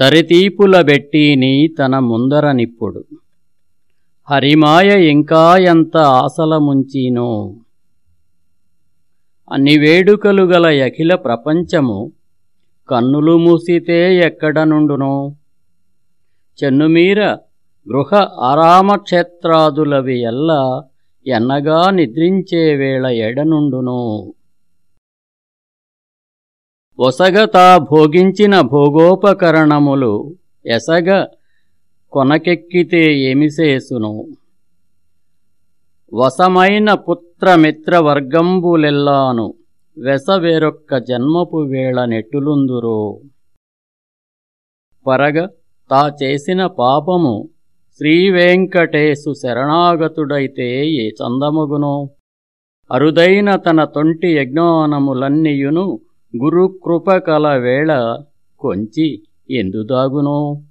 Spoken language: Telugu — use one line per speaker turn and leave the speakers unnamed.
తరితీపుల బెట్టీని తన ముందర నిప్పుడు. హరిమాయ ఇంకా ఎంత ఆసలముంచినో. అన్ని వేడుకలు గల అఖిల ప్రపంచము కన్నులు మూసితే ఎక్కడ నుండునో చెన్నుమీర గృహ ఆరామక్షేత్రాదులవి ఎల్ల ఎన్నగా నిద్రించే వేళ ఎడనుండునో. ఒసగతా భోగించిన భోగోపకరణములు ఎసగ కొనకెక్కితే ఏమిసేసును వసమైన పుత్రమిత్రవర్గంబులెల్లాను వెసవేరొక్క జన్మపు వేళ నెట్టులుందురో. పరగ తా చేసిన పాపము శ్రీవేంకటేశు శరణాగతుడైతే ఏ చందమగునో? అరుదైన తన తొంటి యజ్ఞానములన్నియును గురుకృప కల వేళ కొంచి ఎందుదాగునో?